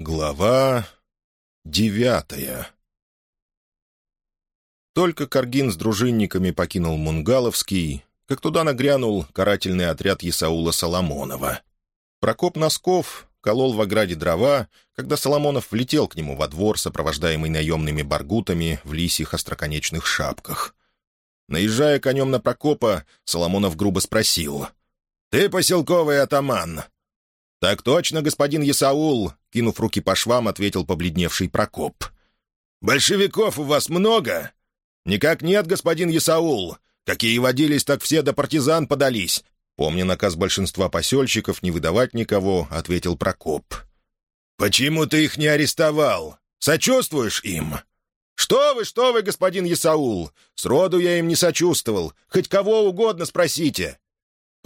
Глава девятая Только Каргин с дружинниками покинул Мунгаловский, как туда нагрянул карательный отряд Исаула Соломонова. Прокоп Носков колол в ограде дрова, когда Соломонов влетел к нему во двор, сопровождаемый наемными баргутами в лисьих остроконечных шапках. Наезжая конем на Прокопа, Соломонов грубо спросил. «Ты поселковый атаман?» «Так точно, господин Исаул», — кинув руки по швам, ответил побледневший Прокоп. «Большевиков у вас много?» «Никак нет, господин Исаул. Какие водились, так все до партизан подались». Помня наказ большинства посельщиков не выдавать никого, ответил Прокоп. «Почему ты их не арестовал? Сочувствуешь им?» «Что вы, что вы, господин Исаул! Сроду я им не сочувствовал. Хоть кого угодно спросите.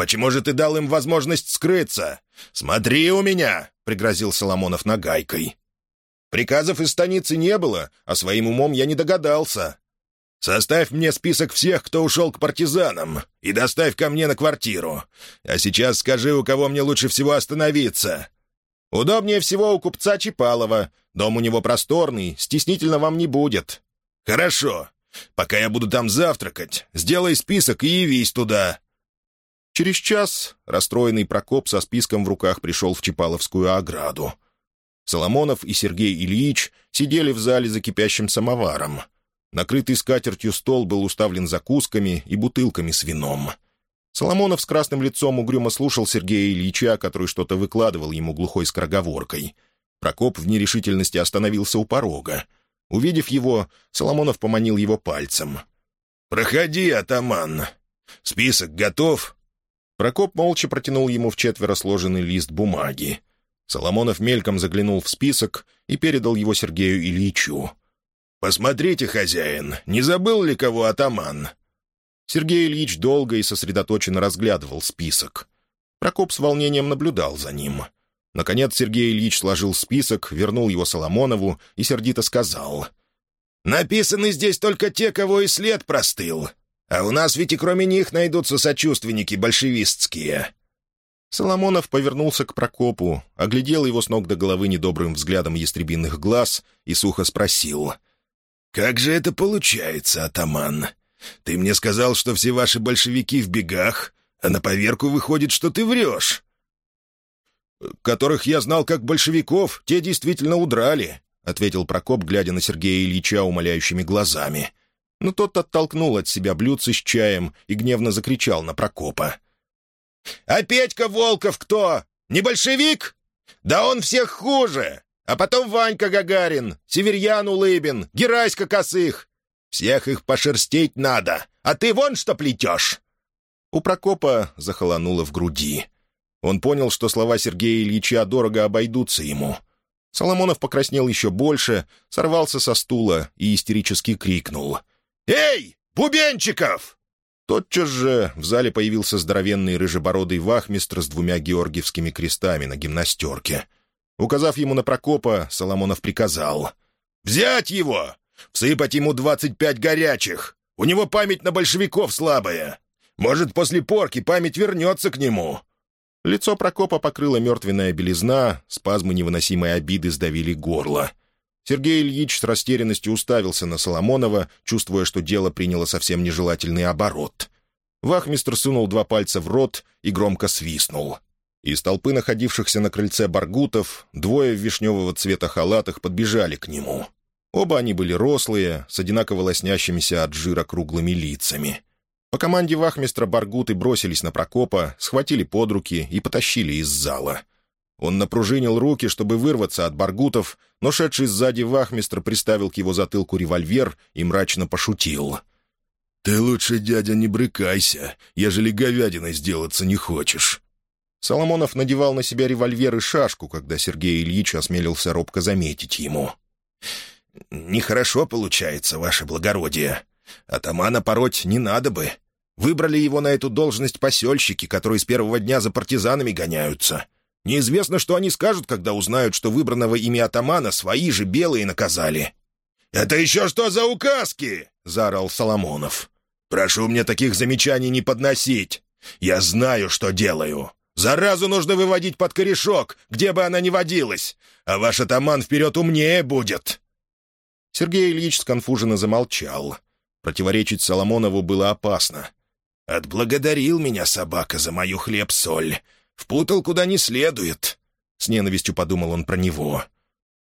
Почему же ты дал им возможность скрыться? Смотри у меня!» — пригрозил Соломонов нагайкой. «Приказов из станицы не было, а своим умом я не догадался. Составь мне список всех, кто ушел к партизанам, и доставь ко мне на квартиру. А сейчас скажи, у кого мне лучше всего остановиться. Удобнее всего у купца Чипалова. Дом у него просторный, стеснительно вам не будет. Хорошо. Пока я буду там завтракать, сделай список и явись туда. Через час расстроенный Прокоп со списком в руках пришел в Чапаловскую ограду. Соломонов и Сергей Ильич сидели в зале за кипящим самоваром. Накрытый скатертью стол был уставлен закусками и бутылками с вином. Соломонов с красным лицом угрюмо слушал Сергея Ильича, который что-то выкладывал ему глухой скороговоркой. Прокоп в нерешительности остановился у порога. Увидев его, Соломонов поманил его пальцем. «Проходи, атаман. Список готов?» Прокоп молча протянул ему в четверо сложенный лист бумаги. Соломонов мельком заглянул в список и передал его Сергею Ильичу. «Посмотрите, хозяин, не забыл ли кого атаман?» Сергей Ильич долго и сосредоточенно разглядывал список. Прокоп с волнением наблюдал за ним. Наконец Сергей Ильич сложил список, вернул его Соломонову и сердито сказал. «Написаны здесь только те, кого и след простыл. А у нас ведь и кроме них найдутся сочувственники большевистские». Соломонов повернулся к Прокопу, оглядел его с ног до головы недобрым взглядом ястребиных глаз и сухо спросил. «Как же это получается, атаман? Ты мне сказал, что все ваши большевики в бегах, а на поверку выходит, что ты врешь». «Которых я знал как большевиков, те действительно удрали», — ответил Прокоп, глядя на Сергея Ильича умоляющими глазами но тот оттолкнул от себя блюдце с чаем и гневно закричал на Прокопа. «А Петька Волков кто? Не большевик? Да он всех хуже! А потом Ванька Гагарин, Северьян Улыбин, Гераська Косых. Всех их пошерстить надо, а ты вон что плетешь!» У Прокопа захолонуло в груди. Он понял, что слова Сергея Ильича дорого обойдутся ему. Соломонов покраснел еще больше, сорвался со стула и истерически крикнул — «Эй, Бубенчиков!» Тотчас же в зале появился здоровенный рыжебородый вахмистр с двумя георгиевскими крестами на гимнастерке. Указав ему на Прокопа, Соломонов приказал. «Взять его! Всыпать ему двадцать пять горячих! У него память на большевиков слабая! Может, после порки память вернется к нему!» Лицо Прокопа покрыла мертвенная белизна, спазмы невыносимой обиды сдавили горло. Сергей Ильич с растерянностью уставился на Соломонова, чувствуя, что дело приняло совсем нежелательный оборот. Вахмистр сунул два пальца в рот и громко свистнул. Из толпы находившихся на крыльце баргутов двое в вишневого цвета халатах подбежали к нему. Оба они были рослые, с одинаково лоснящимися от жира круглыми лицами. По команде вахмистра баргуты бросились на Прокопа, схватили под руки и потащили из зала — он напружинил руки, чтобы вырваться от баргутов, но шедший сзади вахмистр приставил к его затылку револьвер и мрачно пошутил. «Ты лучше, дядя, не брыкайся, ежели говядиной сделаться не хочешь». Соломонов надевал на себя револьвер и шашку, когда Сергей Ильич осмелился робко заметить ему. «Нехорошо получается, ваше благородие. Атамана пороть не надо бы. Выбрали его на эту должность посельщики, которые с первого дня за партизанами гоняются. Неизвестно, что они скажут, когда узнают, что выбранного ими атамана свои же белые наказали». «Это еще что за указки?» — заорал Соломонов. «Прошу мне таких замечаний не подносить. Я знаю, что делаю. Заразу нужно выводить под корешок, где бы она ни водилась, а ваш атаман вперед умнее будет!» Сергей Ильич сконфуженно замолчал. Противоречить Соломонову было опасно. «Отблагодарил меня собака за мою хлеб-соль. Впутал куда не следует», — с ненавистью подумал он про него.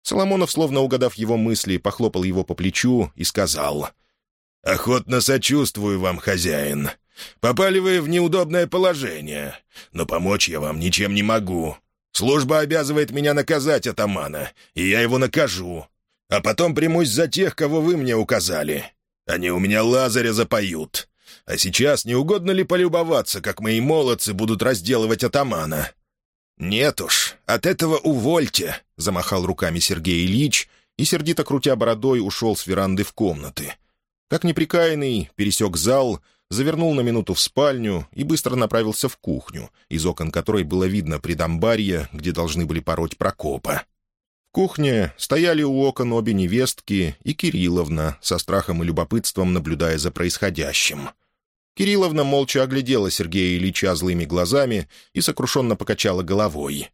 Соломонов, словно угадав его мысли, похлопал его по плечу и сказал. «Охотно сочувствую вам, хозяин. Попали вы в неудобное положение, но помочь я вам ничем не могу. Служба обязывает меня наказать атамана, и я его накажу. А потом примусь за тех, кого вы мне указали. Они у меня Лазаря запоют. А сейчас не угодно ли полюбоваться, как мои молодцы будут разделывать атамана?» «Нет уж, от этого увольте», — замахал руками Сергей Ильич и, сердито крутя бородой, ушел с веранды в комнаты. Как неприкаянный, пересек зал, завернул на минуту в спальню и быстро направился в кухню, из окон которой было видно предамбарье, где должны были пороть Прокопа. В кухне стояли у окон обе невестки и Кирилловна, со страхом и любопытством наблюдая за происходящим. Кирилловна молча оглядела Сергея Ильича злыми глазами и сокрушенно покачала головой.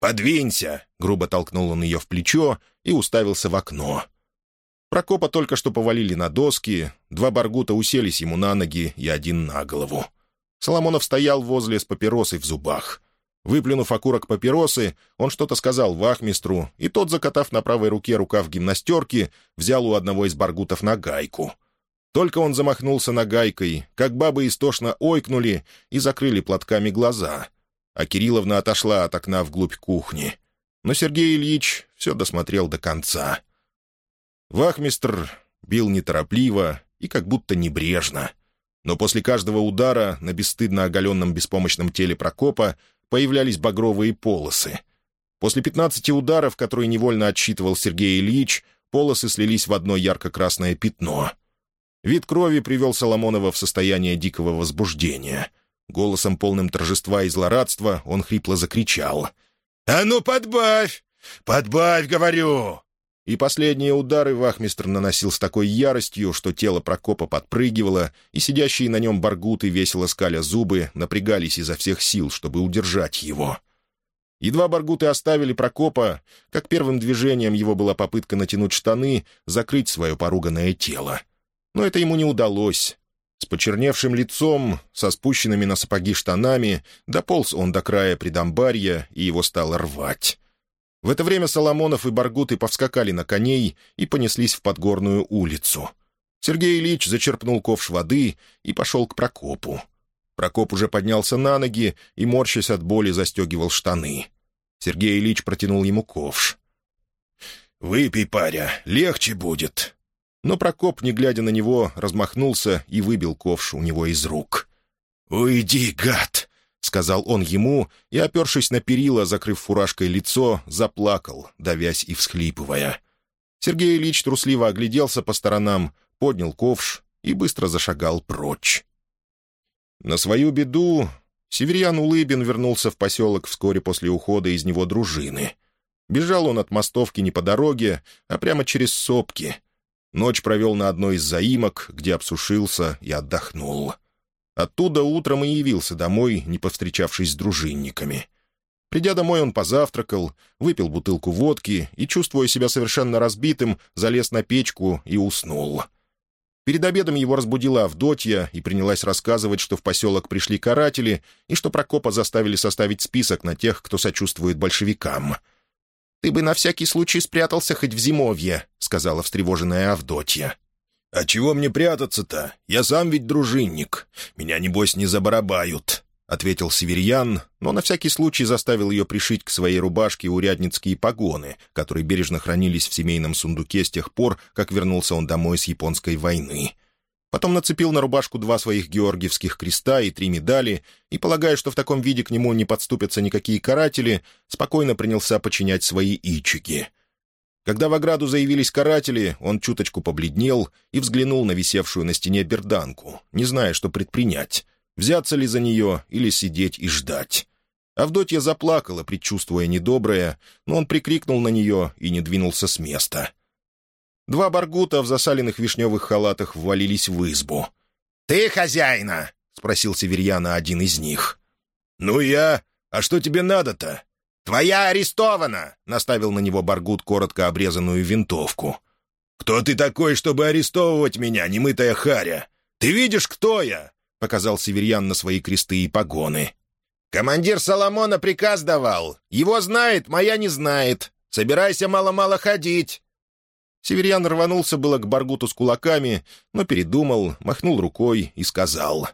«Подвинься!» — грубо толкнул он ее в плечо и уставился в окно. Прокопа только что повалили на доски, два баргута уселись ему на ноги и один на голову. Соломонов стоял возле с папиросой в зубах. Выплюнув окурок папиросы, он что-то сказал вахмистру, и тот, закатав на правой руке рукав гимнастерки, взял у одного из баргутов на гайку. Только он замахнулся на гайкой, как бабы истошно ойкнули и закрыли платками глаза. А Кирилловна отошла от окна вглубь кухни. Но Сергей Ильич все досмотрел до конца — Вахмистр бил неторопливо и как будто небрежно. Но после каждого удара на бесстыдно оголенном беспомощном теле Прокопа появлялись багровые полосы. После пятнадцати ударов, которые невольно отсчитывал Сергей Ильич, полосы слились в одно ярко-красное пятно. Вид крови привел Соломонова в состояние дикого возбуждения. Голосом, полным торжества и злорадства, он хрипло закричал. «А ну, подбавь! Подбавь, говорю! И последние удары вахмистр наносил с такой яростью, что тело Прокопа подпрыгивало, и сидящие на нем баргуты, весело скаля зубы, напрягались изо всех сил, чтобы удержать его. Едва баргуты оставили Прокопа, как первым движением его была попытка натянуть штаны, закрыть свое поруганное тело. Но это ему не удалось. С почерневшим лицом, со спущенными на сапоги штанами, дополз он до края предамбарья, и его стало рвать. В это время Соломонов и Баргуты повскакали на коней и понеслись в Подгорную улицу. Сергей Ильич зачерпнул ковш воды и пошел к Прокопу. Прокоп уже поднялся на ноги и, морщась от боли, застегивал штаны. Сергей Ильич протянул ему ковш. «Выпей, паря, легче будет». Но Прокоп, не глядя на него, размахнулся и выбил ковш у него из рук. «Уйди, гад!» — сказал он ему, и, опершись на перила, закрыв фуражкой лицо, заплакал, давясь и всхлипывая. Сергей Ильич трусливо огляделся по сторонам, поднял ковш и быстро зашагал прочь. На свою беду Северян Улыбин вернулся в поселок вскоре после ухода из него дружины. Бежал он от мостовки не по дороге, а прямо через сопки. Ночь провел на одной из заимок, где обсушился и отдохнул. Оттуда утром и явился домой, не повстречавшись с дружинниками. Придя домой, он позавтракал, выпил бутылку водки и, чувствуя себя совершенно разбитым, залез на печку и уснул. Перед обедом его разбудила Авдотья и принялась рассказывать, что в поселок пришли каратели и что Прокопа заставили составить список на тех, кто сочувствует большевикам. «Ты бы на всякий случай спрятался хоть в зимовье», — сказала встревоженная Авдотья. «А чего мне прятаться-то? Я сам ведь дружинник. Меня, небось, не забарабают», — ответил Северьян, но на всякий случай заставил ее пришить к своей рубашке урядницкие погоны, которые бережно хранились в семейном сундуке с тех пор, как вернулся он домой с японской войны. Потом нацепил на рубашку два своих георгиевских креста и три медали, и, полагая, что в таком виде к нему не подступятся никакие каратели, спокойно принялся починять свои ичики — когда в ограду заявились каратели, он чуточку побледнел и взглянул на висевшую на стене берданку, не зная, что предпринять — взяться ли за нее или сидеть и ждать. Авдотья заплакала, предчувствуя недоброе, но он прикрикнул на нее и не двинулся с места. Два баргута в засаленных вишневых халатах ввалились в избу. «Ты хозяина?» — спросил Северьяна один из них. «Ну я», А что тебе надо-то?» «Твоя арестована!» — наставил на него Баргут коротко обрезанную винтовку. «Кто ты такой, чтобы арестовывать меня, немытая харя? Ты видишь, кто я?» — показал Северьян на свои кресты и погоны. «Командир Соломона приказ давал. Его знает, моя не знает. Собирайся мало-мало ходить». Северьян рванулся было к Баргуту с кулаками, но передумал, махнул рукой и сказал.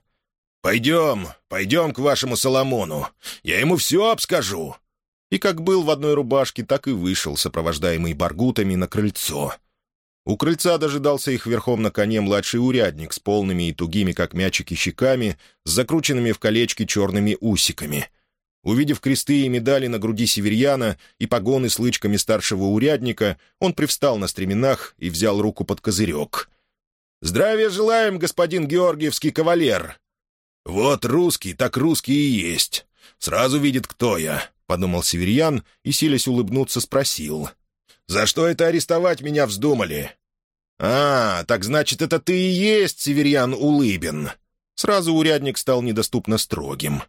«Пойдем, пойдем к вашему Соломону. Я ему все обскажу». И как был в одной рубашке, так и вышел, сопровождаемый Баргутами, на крыльцо. У крыльца дожидался их верхом на коне младший урядник с полными и тугими, как мячики, щеками, с закрученными в колечки черными усиками. Увидев кресты и медали на груди северьяна и погоны с лычками старшего урядника, он привстал на стременах и взял руку под козырек. «Здравия желаем, господин Георгиевский кавалер!» «Вот русский, так русский и есть. Сразу видит, кто я», — подумал северьян и, силясь улыбнуться, спросил. «За что это арестовать меня вздумали?» «А, так значит, это ты и есть Северьян Улыбин». Сразу урядник стал недоступно строгим.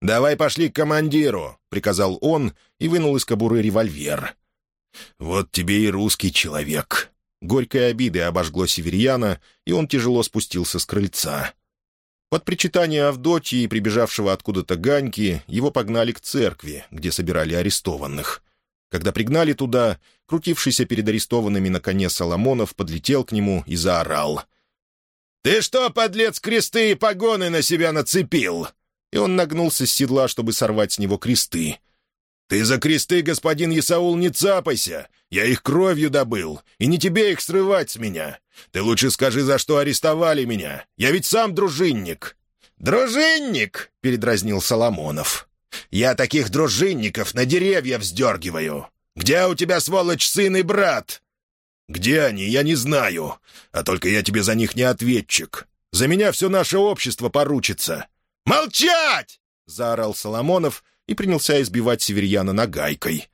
«Давай пошли к командиру», — приказал он и вынул из кобуры револьвер. «Вот тебе и русский человек». Горькой обиды обожгло Северьяна, и он тяжело спустился с крыльца. Под причитание Авдотьи прибежавшего откуда-то Ганьки его погнали к церкви, где собирали арестованных. Когда пригнали туда, крутившийся перед арестованными на коне Соломонов подлетел к нему и заорал. «Ты что, подлец, кресты и погоны на себя нацепил?» И он нагнулся с седла, чтобы сорвать с него кресты. «Ты за кресты, господин Исаул, не цапайся! Я их кровью добыл, и не тебе их срывать с меня! Ты лучше скажи, за что арестовали меня! Я ведь сам дружинник!» «Дружинник!» — передразнил Соломонов. «Я таких дружинников на деревья вздергиваю! Где у тебя, сволочь, сын и брат?» «Где они, я не знаю, а только я тебе за них не ответчик. За меня все наше общество поручится». «Молчать!» — заорал Соломонов и принялся избивать северьяна нагайкой.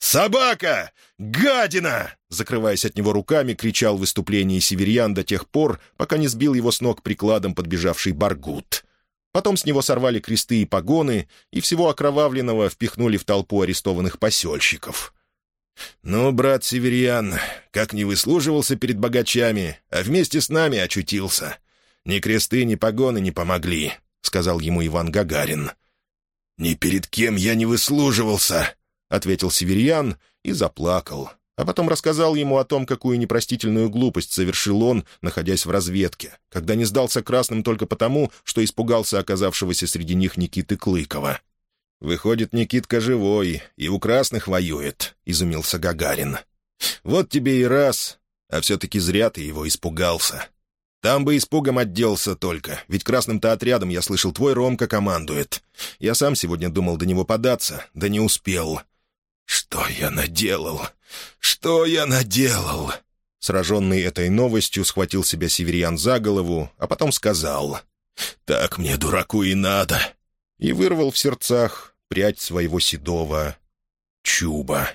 «Собака! Гадина!» Закрываясь от него руками, кричал в выступлении северьян до тех пор, пока не сбил его с ног прикладом подбежавший Баргут. Потом с него сорвали кресты и погоны, и всего окровавленного впихнули в толпу арестованных посельщиков. «Ну, брат Северьян, как не выслуживался перед богачами, а вместе с нами очутился. Ни кресты, ни погоны не помогли», — сказал ему Иван Гагарин. «Ни перед кем я не выслуживался», — ответил Северьян и заплакал, а потом рассказал ему о том, какую непростительную глупость совершил он, находясь в разведке, когда не сдался красным только потому, что испугался оказавшегося среди них Никиты Клыкова. «Выходит, Никитка живой и у красных воюет», — изумился Гагарин. «Вот тебе и раз, а все-таки зря ты его испугался. Там бы испугом отделался только, ведь красным-то отрядом, я слышал, твой Ромка командует. Я сам сегодня думал до него податься, да не успел. «Что я наделал? Что я наделал?» Сраженный этой новостью, схватил себя северян за голову, а потом сказал «Так мне, дураку, и надо!» и вырвал в сердцах прядь своего седого чуба.